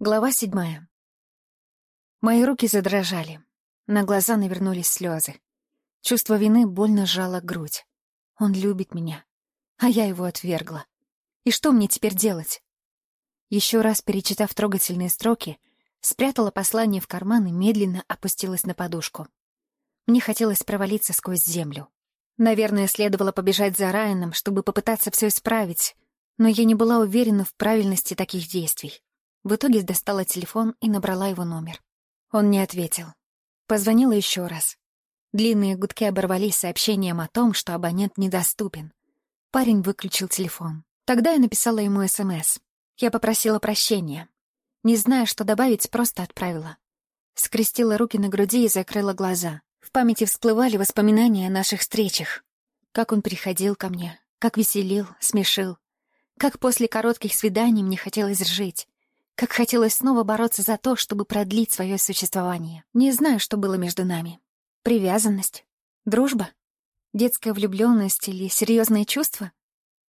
Глава седьмая. Мои руки задрожали. На глаза навернулись слезы. Чувство вины больно сжало грудь. Он любит меня, а я его отвергла. И что мне теперь делать? Еще раз перечитав трогательные строки, спрятала послание в карман и медленно опустилась на подушку. Мне хотелось провалиться сквозь землю. Наверное, следовало побежать за Райаном, чтобы попытаться все исправить, но я не была уверена в правильности таких действий. В итоге достала телефон и набрала его номер. Он не ответил. Позвонила еще раз. Длинные гудки оборвались сообщением о том, что абонент недоступен. Парень выключил телефон. Тогда я написала ему СМС. Я попросила прощения. Не зная, что добавить, просто отправила. Скрестила руки на груди и закрыла глаза. В памяти всплывали воспоминания о наших встречах. Как он приходил ко мне, как веселил, смешил. Как после коротких свиданий мне хотелось жить. Как хотелось снова бороться за то, чтобы продлить свое существование. Не знаю, что было между нами. Привязанность? Дружба? Детская влюбленность или серьезные чувства?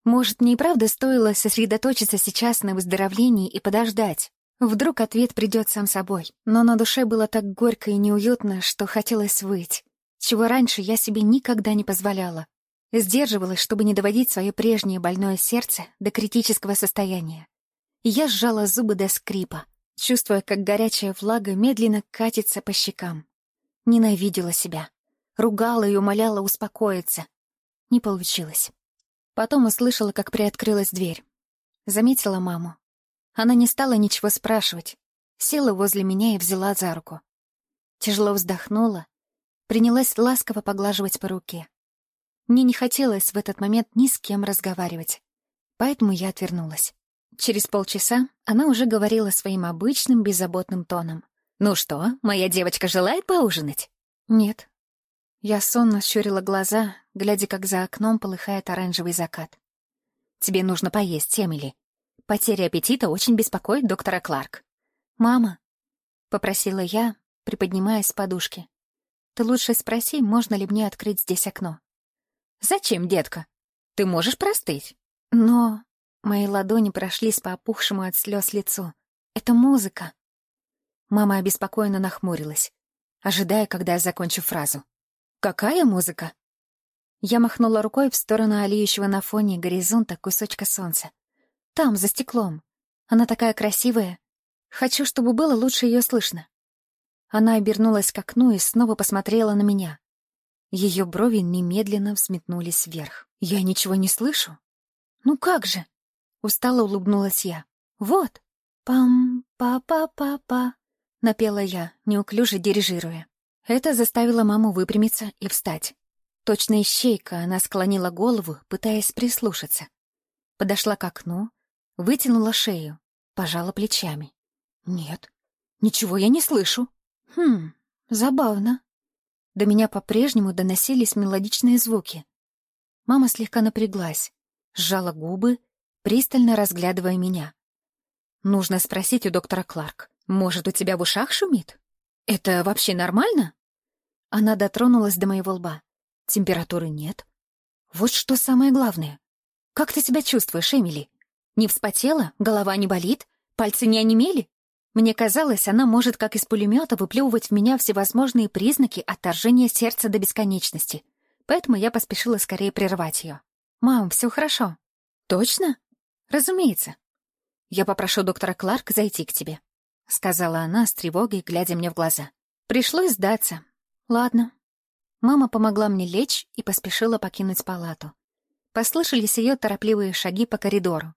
Может, мне и правда стоило сосредоточиться сейчас на выздоровлении и подождать? Вдруг ответ придет сам собой. Но на душе было так горько и неуютно, что хотелось выть. Чего раньше я себе никогда не позволяла. Сдерживалась, чтобы не доводить свое прежнее больное сердце до критического состояния я сжала зубы до скрипа, чувствуя, как горячая влага медленно катится по щекам. Ненавидела себя. Ругала и умоляла успокоиться. Не получилось. Потом услышала, как приоткрылась дверь. Заметила маму. Она не стала ничего спрашивать. Села возле меня и взяла за руку. Тяжело вздохнула, принялась ласково поглаживать по руке. Мне не хотелось в этот момент ни с кем разговаривать, поэтому я отвернулась. Через полчаса она уже говорила своим обычным беззаботным тоном. «Ну что, моя девочка желает поужинать?» «Нет». Я сонно щурила глаза, глядя, как за окном полыхает оранжевый закат. «Тебе нужно поесть, Эмили. Потеря аппетита очень беспокоит доктора Кларк». «Мама», — попросила я, приподнимаясь с подушки, «ты лучше спроси, можно ли мне открыть здесь окно». «Зачем, детка? Ты можешь простыть». «Но...» Мои ладони прошлись по опухшему от слез лицу. «Это музыка!» Мама обеспокоенно нахмурилась, ожидая, когда я закончу фразу. «Какая музыка?» Я махнула рукой в сторону алиющего на фоне горизонта кусочка солнца. «Там, за стеклом. Она такая красивая. Хочу, чтобы было лучше ее слышно». Она обернулась к окну и снова посмотрела на меня. Ее брови немедленно взметнулись вверх. «Я ничего не слышу?» «Ну как же?» Устало улыбнулась я. «Вот!» «Пам-па-па-па-па», — напела я, неуклюже дирижируя. Это заставило маму выпрямиться и встать. Точно ищейка, она склонила голову, пытаясь прислушаться. Подошла к окну, вытянула шею, пожала плечами. «Нет, ничего я не слышу». «Хм, забавно». До меня по-прежнему доносились мелодичные звуки. Мама слегка напряглась, сжала губы пристально разглядывая меня. «Нужно спросить у доктора Кларк. Может, у тебя в ушах шумит? Это вообще нормально?» Она дотронулась до моего лба. Температуры нет. Вот что самое главное. Как ты себя чувствуешь, Эмили? Не вспотела? Голова не болит? Пальцы не онемели? Мне казалось, она может как из пулемета выплевывать в меня всевозможные признаки отторжения сердца до бесконечности. Поэтому я поспешила скорее прервать ее. «Мам, все хорошо». «Точно?» «Разумеется. Я попрошу доктора Кларк зайти к тебе», — сказала она с тревогой, глядя мне в глаза. Пришлось сдаться. «Ладно». Мама помогла мне лечь и поспешила покинуть палату. Послышались ее торопливые шаги по коридору.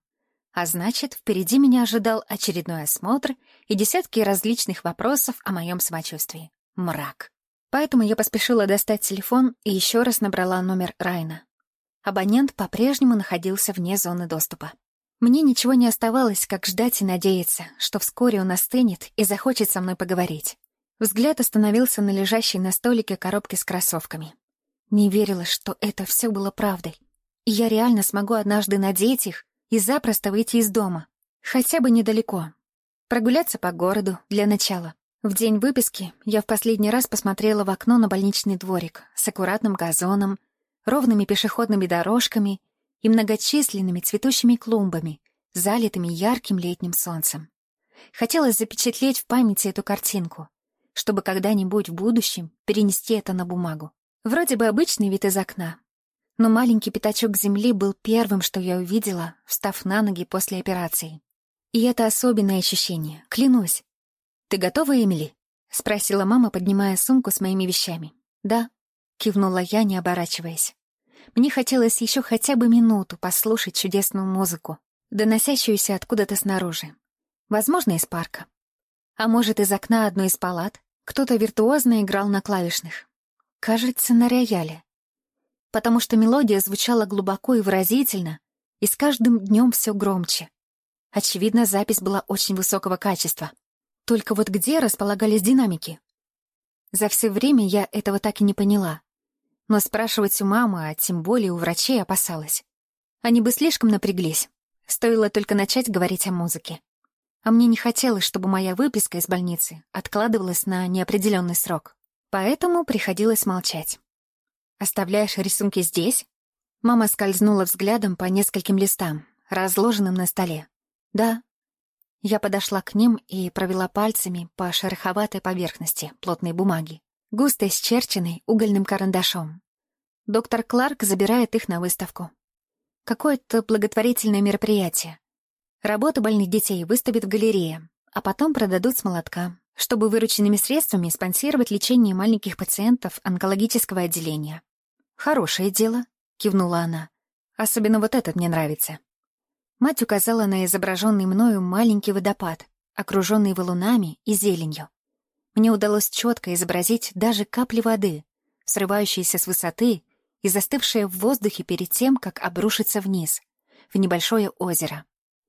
А значит, впереди меня ожидал очередной осмотр и десятки различных вопросов о моем самочувствии. Мрак. Поэтому я поспешила достать телефон и еще раз набрала номер Райна. Абонент по-прежнему находился вне зоны доступа. Мне ничего не оставалось, как ждать и надеяться, что вскоре он остынет и захочет со мной поговорить. Взгляд остановился на лежащей на столике коробке с кроссовками. Не верила, что это все было правдой. И я реально смогу однажды надеть их и запросто выйти из дома. Хотя бы недалеко. Прогуляться по городу для начала. В день выписки я в последний раз посмотрела в окно на больничный дворик с аккуратным газоном, ровными пешеходными дорожками и многочисленными цветущими клумбами, залитыми ярким летним солнцем. Хотелось запечатлеть в памяти эту картинку, чтобы когда-нибудь в будущем перенести это на бумагу. Вроде бы обычный вид из окна, но маленький пятачок земли был первым, что я увидела, встав на ноги после операции. И это особенное ощущение, клянусь. «Ты готова, Эмили?» — спросила мама, поднимая сумку с моими вещами. «Да», — кивнула я, не оборачиваясь. Мне хотелось еще хотя бы минуту послушать чудесную музыку, доносящуюся откуда-то снаружи. Возможно, из парка. А может, из окна одной из палат кто-то виртуозно играл на клавишных. Кажется, на рояле. Потому что мелодия звучала глубоко и выразительно, и с каждым днем все громче. Очевидно, запись была очень высокого качества. Только вот где располагались динамики? За все время я этого так и не поняла. Но спрашивать у мамы, а тем более у врачей, опасалась. Они бы слишком напряглись. Стоило только начать говорить о музыке. А мне не хотелось, чтобы моя выписка из больницы откладывалась на неопределенный срок. Поэтому приходилось молчать. «Оставляешь рисунки здесь?» Мама скользнула взглядом по нескольким листам, разложенным на столе. «Да». Я подошла к ним и провела пальцами по шероховатой поверхности плотной бумаги, густо исчерченной угольным карандашом. Доктор Кларк забирает их на выставку. Какое-то благотворительное мероприятие. Работу больных детей выставят в галерее, а потом продадут с молотка, чтобы вырученными средствами спонсировать лечение маленьких пациентов онкологического отделения. «Хорошее дело», — кивнула она. «Особенно вот этот мне нравится». Мать указала на изображенный мною маленький водопад, окруженный валунами и зеленью. Мне удалось четко изобразить даже капли воды, срывающиеся с высоты и застывшие в воздухе перед тем, как обрушиться вниз, в небольшое озеро.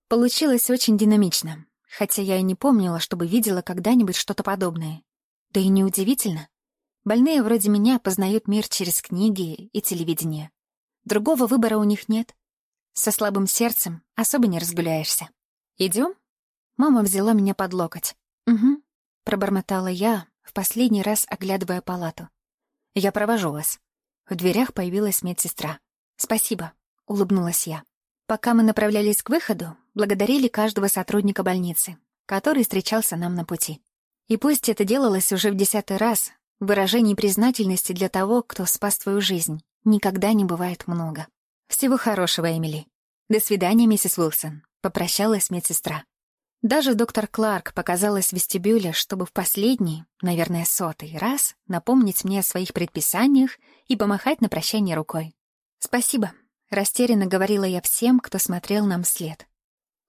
Получилось очень динамично, хотя я и не помнила, чтобы видела когда-нибудь что-то подобное. Да и неудивительно. Больные вроде меня познают мир через книги и телевидение. Другого выбора у них нет. Со слабым сердцем особо не разгуляешься. Идем? Мама взяла меня под локоть. «Угу», — пробормотала я, в последний раз оглядывая палату. «Я провожу вас». В дверях появилась медсестра. «Спасибо», — улыбнулась я. Пока мы направлялись к выходу, благодарили каждого сотрудника больницы, который встречался нам на пути. И пусть это делалось уже в десятый раз, Выражений признательности для того, кто спас твою жизнь, никогда не бывает много. Всего хорошего, Эмили. До свидания, миссис Уилсон. Попрощалась медсестра. Даже доктор Кларк показалась в вестибюле, чтобы в последний, наверное, сотый раз напомнить мне о своих предписаниях и помахать на прощание рукой. «Спасибо», — растерянно говорила я всем, кто смотрел нам вслед.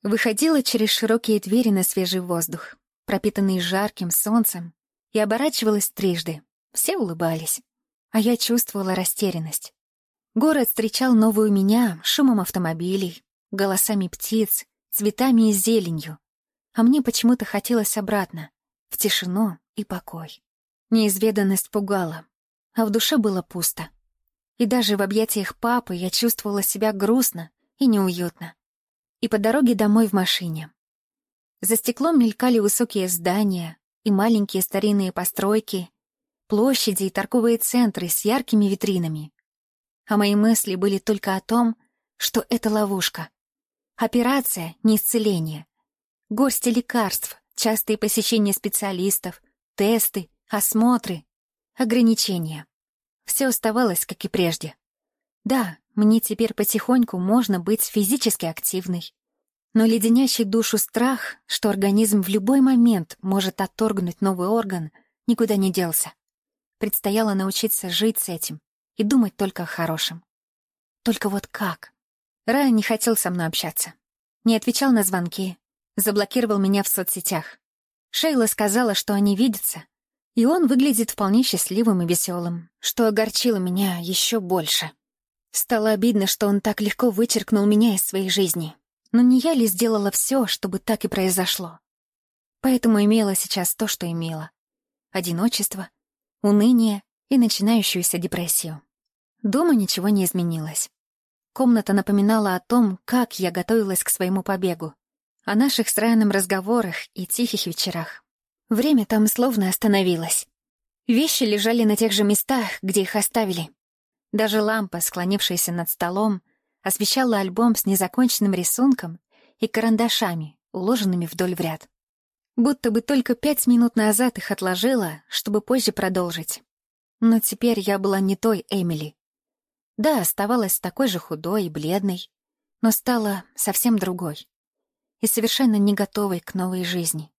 Выходила через широкие двери на свежий воздух, пропитанный жарким солнцем и оборачивалась трижды. Все улыбались. А я чувствовала растерянность. Город встречал новую меня шумом автомобилей, голосами птиц, цветами и зеленью. А мне почему-то хотелось обратно, в тишину и покой. Неизведанность пугала, а в душе было пусто. И даже в объятиях папы я чувствовала себя грустно и неуютно. И по дороге домой в машине. За стеклом мелькали высокие здания, и маленькие старинные постройки, площади и торговые центры с яркими витринами. А мои мысли были только о том, что это ловушка. Операция — не исцеление. Горсти лекарств, частые посещения специалистов, тесты, осмотры, ограничения. Все оставалось, как и прежде. Да, мне теперь потихоньку можно быть физически активной, но леденящий душу страх, что организм в любой момент может отторгнуть новый орган, никуда не делся. Предстояло научиться жить с этим и думать только о хорошем. Только вот как? Рая не хотел со мной общаться. Не отвечал на звонки, заблокировал меня в соцсетях. Шейла сказала, что они видятся, и он выглядит вполне счастливым и веселым, что огорчило меня еще больше. Стало обидно, что он так легко вычеркнул меня из своей жизни. Но не я ли сделала все, чтобы так и произошло? Поэтому имела сейчас то, что имела. Одиночество, уныние и начинающуюся депрессию. Дома ничего не изменилось. Комната напоминала о том, как я готовилась к своему побегу, о наших с Райаном разговорах и тихих вечерах. Время там словно остановилось. Вещи лежали на тех же местах, где их оставили. Даже лампа, склонившаяся над столом, освещала альбом с незаконченным рисунком и карандашами, уложенными вдоль в ряд. Будто бы только пять минут назад их отложила, чтобы позже продолжить. Но теперь я была не той Эмили. Да, оставалась такой же худой и бледной, но стала совсем другой и совершенно не готовой к новой жизни.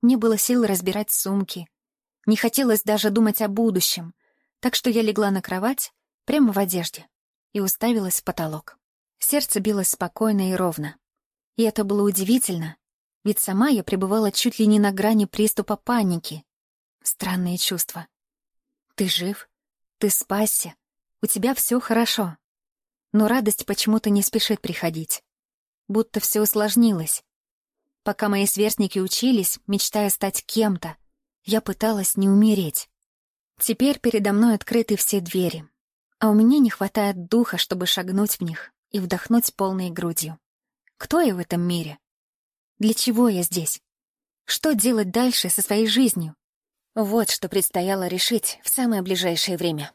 Не было сил разбирать сумки, не хотелось даже думать о будущем, так что я легла на кровать прямо в одежде и уставилась в потолок. Сердце билось спокойно и ровно. И это было удивительно, ведь сама я пребывала чуть ли не на грани приступа паники. Странные чувства. Ты жив, ты спасся, у тебя все хорошо. Но радость почему-то не спешит приходить. Будто все усложнилось. Пока мои сверстники учились, мечтая стать кем-то, я пыталась не умереть. Теперь передо мной открыты все двери, а у меня не хватает духа, чтобы шагнуть в них и вдохнуть полной грудью. Кто я в этом мире? Для чего я здесь? Что делать дальше со своей жизнью? Вот что предстояло решить в самое ближайшее время.